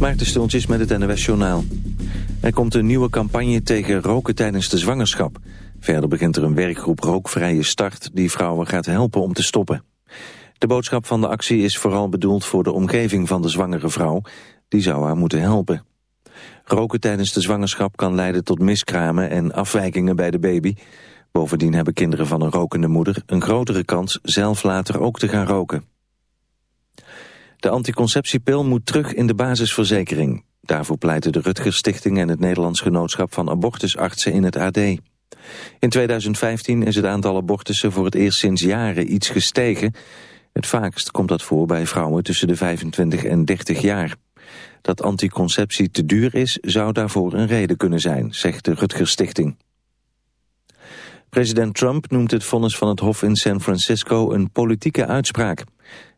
Maarten Stultjes met het NWS Journaal. Er komt een nieuwe campagne tegen roken tijdens de zwangerschap. Verder begint er een werkgroep Rookvrije Start... die vrouwen gaat helpen om te stoppen. De boodschap van de actie is vooral bedoeld voor de omgeving van de zwangere vrouw. Die zou haar moeten helpen. Roken tijdens de zwangerschap kan leiden tot miskramen en afwijkingen bij de baby. Bovendien hebben kinderen van een rokende moeder een grotere kans zelf later ook te gaan roken. De anticonceptiepil moet terug in de basisverzekering. Daarvoor pleiten de Rutgers Stichting en het Nederlands Genootschap van Abortusartsen in het AD. In 2015 is het aantal abortussen voor het eerst sinds jaren iets gestegen. Het vaakst komt dat voor bij vrouwen tussen de 25 en 30 jaar. Dat anticonceptie te duur is, zou daarvoor een reden kunnen zijn, zegt de Rutgers Stichting. President Trump noemt het vonnis van het Hof in San Francisco een politieke uitspraak.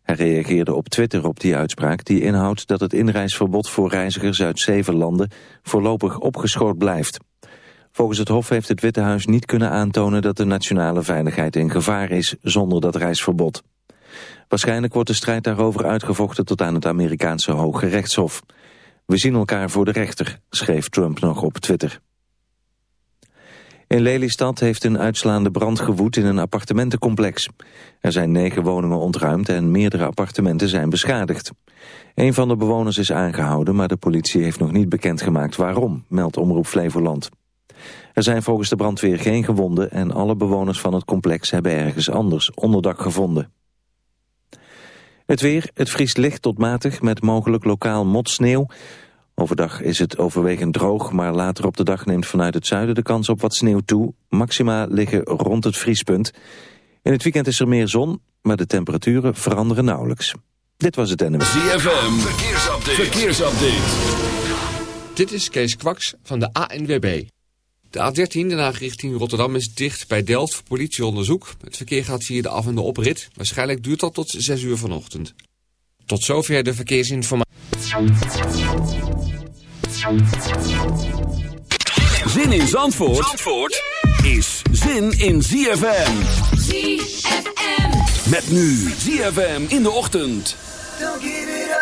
Hij reageerde op Twitter op die uitspraak die inhoudt dat het inreisverbod voor reizigers uit zeven landen voorlopig opgeschoord blijft. Volgens het Hof heeft het Witte Huis niet kunnen aantonen dat de nationale veiligheid in gevaar is zonder dat reisverbod. Waarschijnlijk wordt de strijd daarover uitgevochten tot aan het Amerikaanse Hoge Rechtshof. We zien elkaar voor de rechter, schreef Trump nog op Twitter. In Lelystad heeft een uitslaande brand gewoed in een appartementencomplex. Er zijn negen woningen ontruimd en meerdere appartementen zijn beschadigd. Een van de bewoners is aangehouden, maar de politie heeft nog niet bekendgemaakt waarom, meldt Omroep Flevoland. Er zijn volgens de brandweer geen gewonden en alle bewoners van het complex hebben ergens anders onderdak gevonden. Het weer, het vriest licht tot matig met mogelijk lokaal motsneeuw. Overdag is het overwegend droog, maar later op de dag neemt vanuit het zuiden de kans op wat sneeuw toe. Maxima liggen rond het vriespunt. In het weekend is er meer zon, maar de temperaturen veranderen nauwelijks. Dit was het NMS. ZFM, verkeersupdate. verkeersupdate. Dit is Kees Kwaks van de ANWB. De A13 Den Haag richting Rotterdam is dicht bij Delft voor politieonderzoek. Het verkeer gaat via de af- en de oprit. Waarschijnlijk duurt dat tot 6 uur vanochtend. Tot zover de verkeersinformatie. Zin in Zandvoort, Zandvoort is zin in ZFM. ZFM. Met nu ZFM in de ochtend. Don't give it up.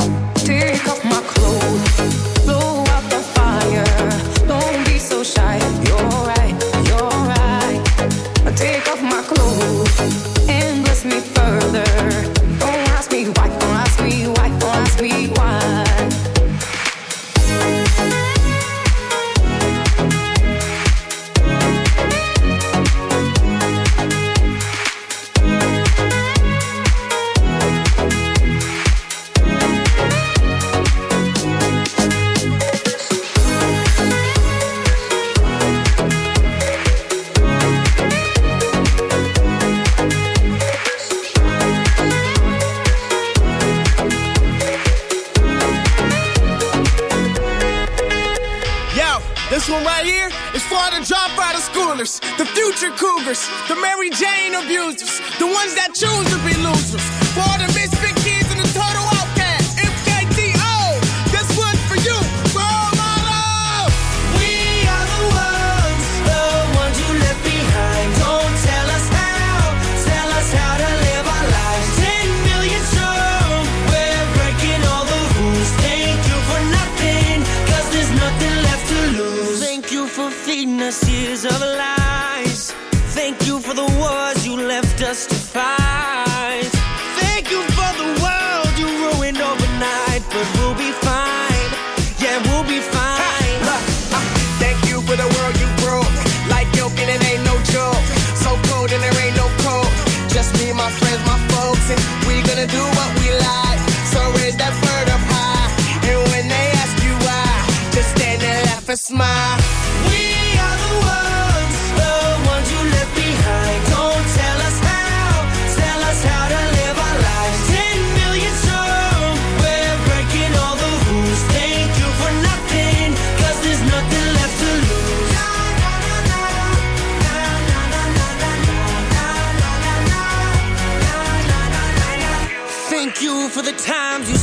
the Mary Jane abusers, the ones that sacrifice. Thank you for the world you ruined overnight, but we'll be fine. Yeah, we'll be fine. Ha, look, uh, thank you for the world you broke. Like yolk and it ain't no joke. So cold and there ain't no cold. Just me, my friends, my folks, and we gonna do what we like. So raise that bird up high, and when they ask you why, just stand there, laugh and smile.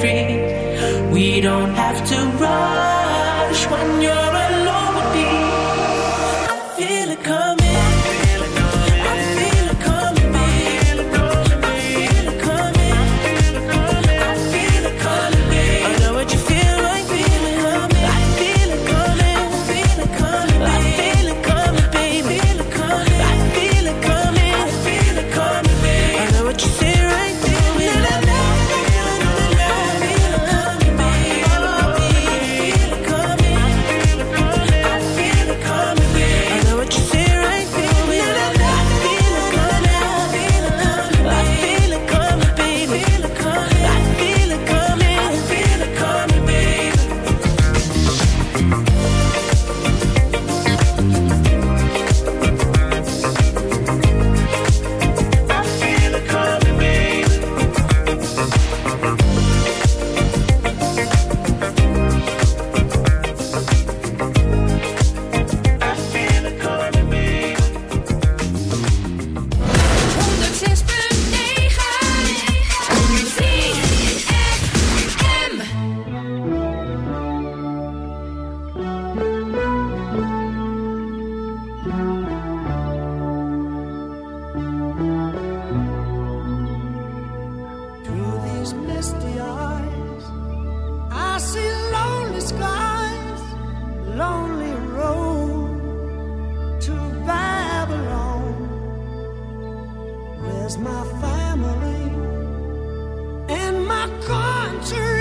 free. We don't have lonely road to Babylon. Where's my family and my country?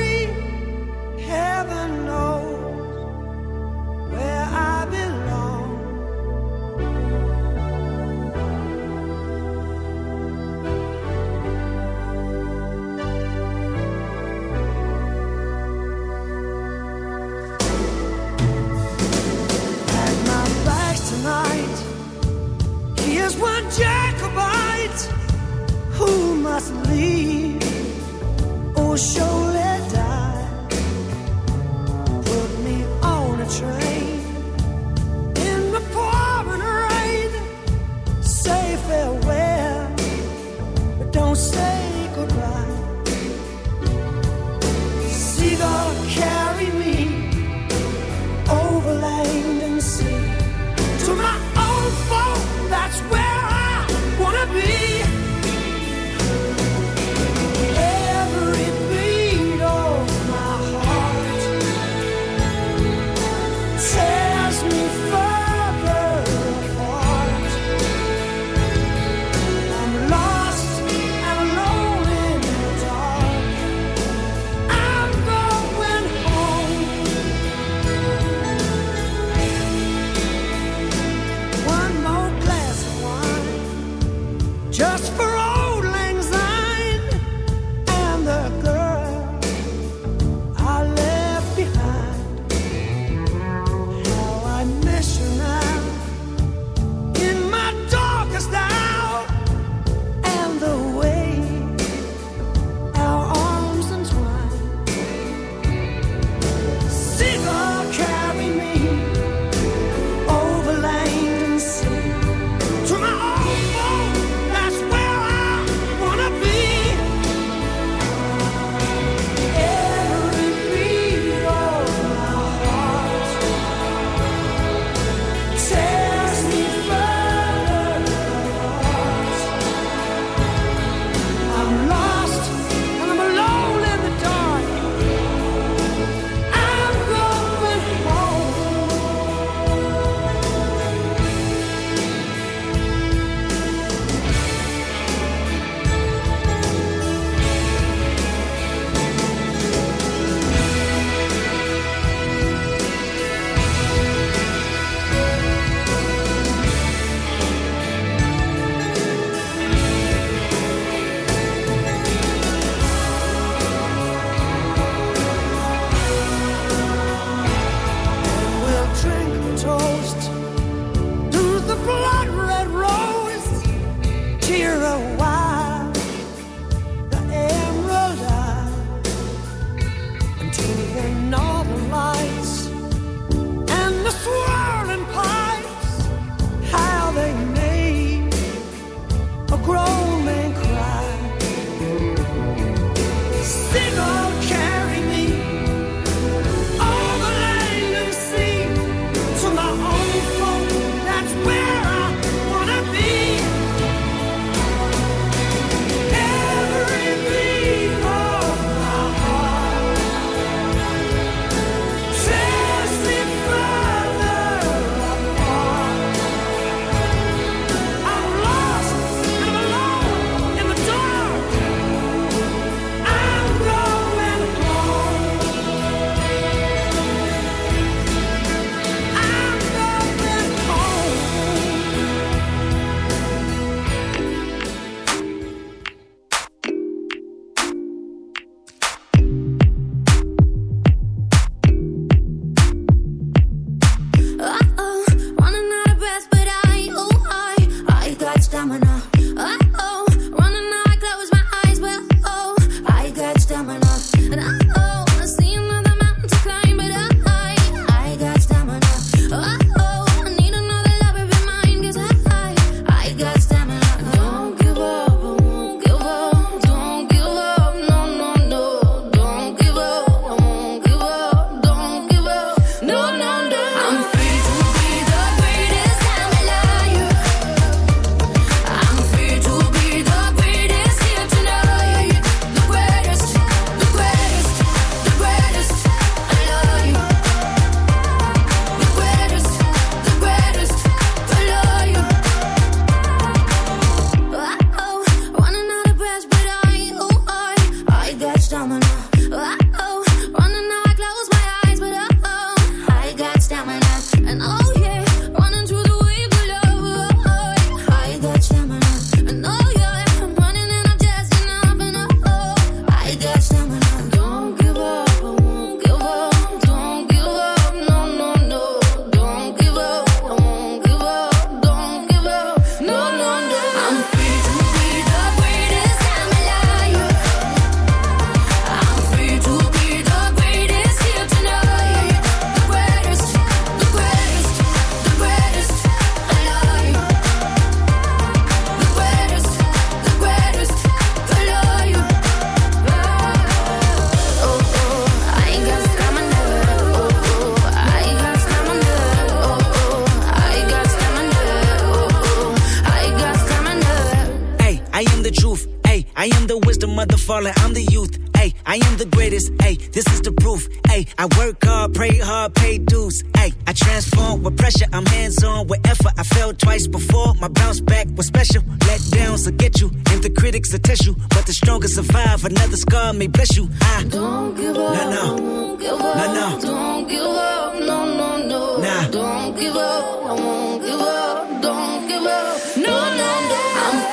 Wisdom of the fallen. I'm the youth. Hey, I am the greatest. Hey, this is the proof. Hey, I work hard, pray hard, pay dues. Hey, I transform with pressure. I'm hands on with effort. I failed twice before. My bounce back was special. Let downs will get you, and the critics will test you. But the strongest survive. Another scar may bless you. I Don't give up. No, no. Won't give up. No, no. Don't give up. No, no, no. Nah. Don't give up. I won't give up. Don't give up. No, no, no. I'm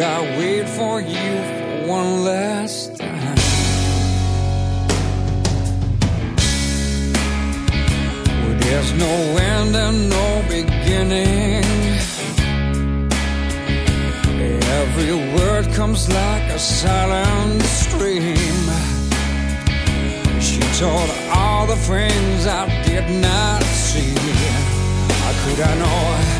should I wait for you for one last time? Well, there's no end and no beginning. Every word comes like a silent stream. She told all the things I did not see. How could I know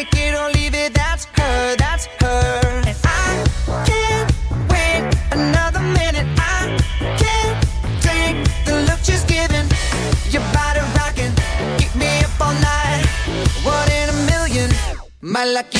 Take it or leave it, that's her, that's her. And I can't wait another minute. I can't take the look she's giving. Your body rocking, keep me up all night. One in a million, my lucky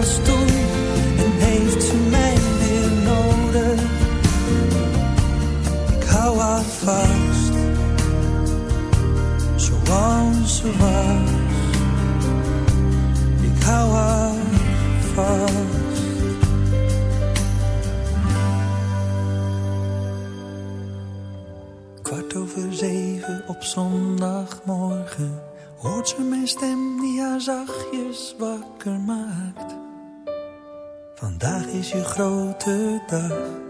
en heeft ze mij weer nodig. Ik hou haar vast, zoals ze was. Ik hou haar vast. Kwart over zeven op zondagmorgen hoort ze mijn stem je grote dag.